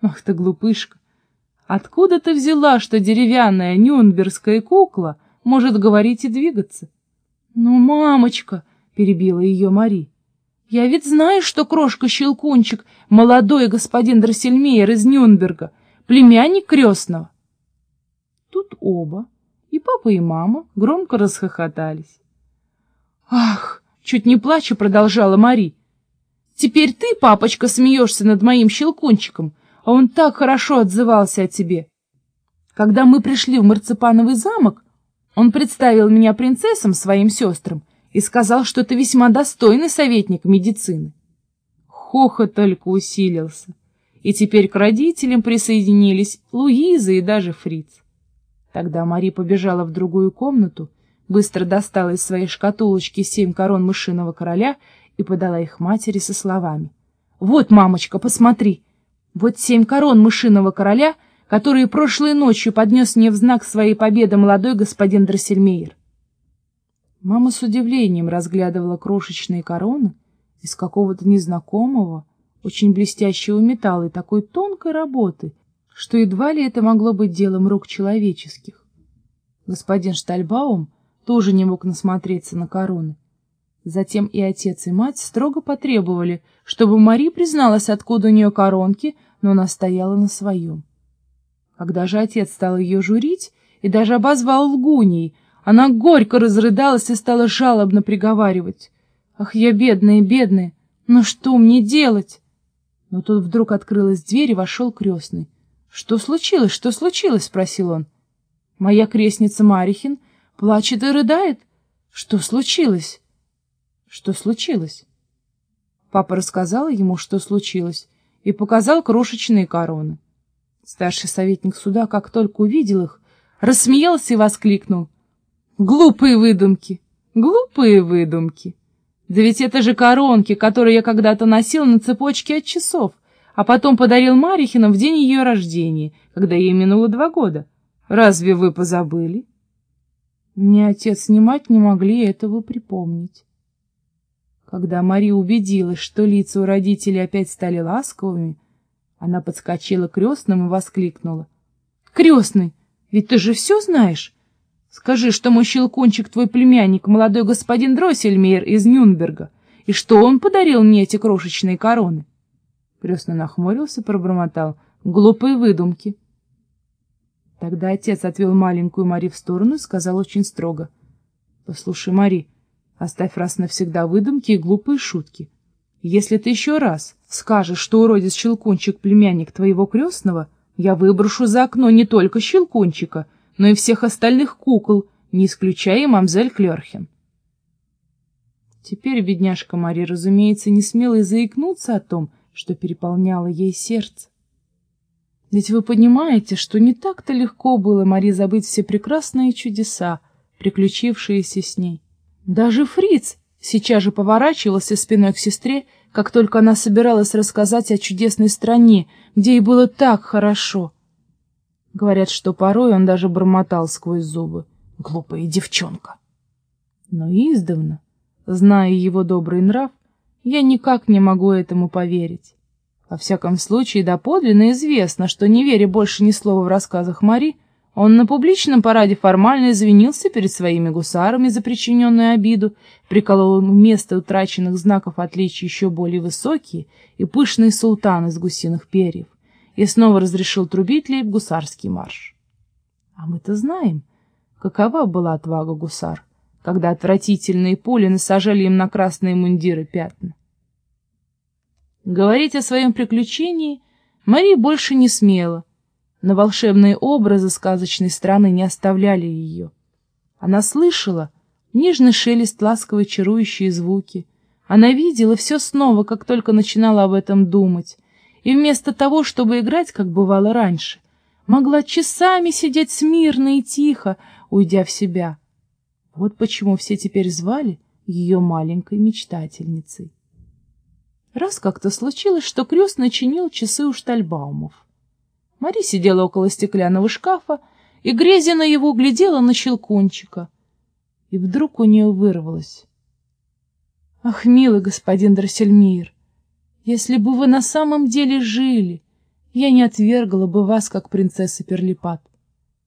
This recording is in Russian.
Ах ты глупышка! Откуда ты взяла, что деревянная нюнбергская кукла может говорить и двигаться? Ну, мамочка, перебила ее Мари. Я ведь знаю, что крошка-щелкунчик — молодой господин Дроссельмейер из Нюнберга, племянник крестного. Тут оба, и папа, и мама, громко расхохотались. «Ах!» — чуть не плача продолжала Мари. «Теперь ты, папочка, смеешься над моим щелкунчиком, а он так хорошо отзывался о тебе. Когда мы пришли в марципановый замок, он представил меня принцессам, своим сестрам, и сказал, что ты весьма достойный советник медицины. Хохот только усилился, и теперь к родителям присоединились Луиза и даже Фриц. Тогда Мари побежала в другую комнату, быстро достала из своей шкатулочки семь корон мышиного короля и подала их матери со словами. «Вот, мамочка, посмотри, вот семь корон мышиного короля, которые прошлой ночью поднес мне в знак своей победы молодой господин Дроссельмейер. Мама с удивлением разглядывала крошечные короны из какого-то незнакомого, очень блестящего металла и такой тонкой работы, что едва ли это могло быть делом рук человеческих. Господин Штальбаум тоже не мог насмотреться на короны. Затем и отец, и мать строго потребовали, чтобы Мари призналась, откуда у нее коронки, но она стояла на своем. Когда же отец стал ее журить и даже обозвал лгуней, она горько разрыдалась и стала жалобно приговаривать. «Ах, я бедная, бедная! Ну что мне делать?» Но тут вдруг открылась дверь и вошел крестный. «Что случилось? Что случилось?» — спросил он. «Моя крестница Марихин плачет и рыдает. Что случилось?» «Что случилось?» Папа рассказал ему, что случилось, и показал крошечные короны. Старший советник суда, как только увидел их, рассмеялся и воскликнул — Глупые выдумки, глупые выдумки. Да ведь это же коронки, которые я когда-то носил на цепочке от часов, а потом подарил Марихину в день ее рождения, когда ей минуло два года. Разве вы позабыли? Ни отец, ни мать не могли этого припомнить. Когда Мария убедилась, что лица у родителей опять стали ласковыми, она подскочила к крестным и воскликнула. — Крестный, ведь ты же все знаешь? Скажи, что мой щелкунчик твой племянник, молодой господин Дроссельмейер из Нюнберга, и что он подарил мне эти крошечные короны. Крестно нахмурился, пробормотал. Глупые выдумки. Тогда отец отвел маленькую Мари в сторону и сказал очень строго. — Послушай, Мари, оставь раз навсегда выдумки и глупые шутки. Если ты еще раз скажешь, что уродец Щелкунчик племянник твоего крестного, я выброшу за окно не только Щелкунчика — но и всех остальных кукол, не исключая мамзель Клерхен. Теперь бедняжка Мари, разумеется, не смела и заикнуться о том, что переполняло ей сердце. Ведь вы понимаете, что не так-то легко было Мари забыть все прекрасные чудеса, приключившиеся с ней. Даже Фриц сейчас же поворачивался спиной к сестре, как только она собиралась рассказать о чудесной стране, где ей было так хорошо — Говорят, что порой он даже бормотал сквозь зубы. Глупая девчонка. Но издавна, зная его добрый нрав, я никак не могу этому поверить. Во всяком случае, доподлинно известно, что, не веря больше ни слова в рассказах Мари, он на публичном параде формально извинился перед своими гусарами за причиненную обиду, приколол вместо утраченных знаков отличия еще более высокие и пышные султаны из гусиных перьев и снова разрешил трубить лейб-гусарский марш. А мы-то знаем, какова была отвага гусар, когда отвратительные пули насажали им на красные мундиры пятна. Говорить о своем приключении Мария больше не смела, но волшебные образы сказочной страны не оставляли ее. Она слышала нежный шелест, ласковые чарующие звуки. Она видела все снова, как только начинала об этом думать, и вместо того, чтобы играть, как бывало раньше, могла часами сидеть смирно и тихо, уйдя в себя. Вот почему все теперь звали ее маленькой мечтательницей. Раз как-то случилось, что крестный чинил часы у Штальбаумов. Мари сидела около стеклянного шкафа, и, грезя его, глядела на щелкунчика. И вдруг у нее вырвалось. — Ах, милый господин Дроссельмир, если бы вы на самом деле жили, я не отвергла бы вас, как принцесса Перлипат.